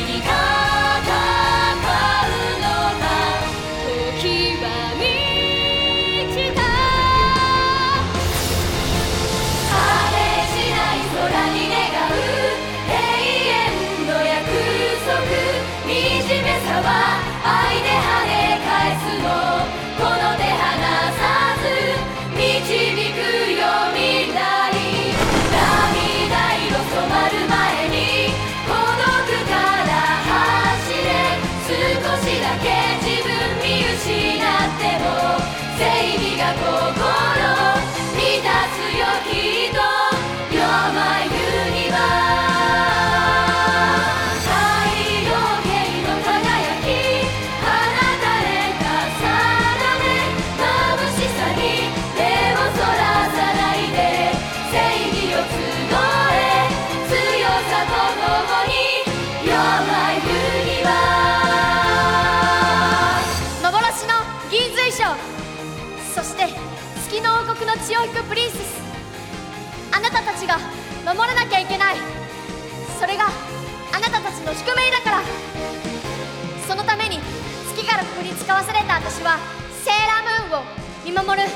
にそして月の王国の血を引くプリンセス。あなたたちが守らなきゃいけない。それがあなたたちの宿命だから。そのために月からここに使わされた私はセーラームーンを見守る。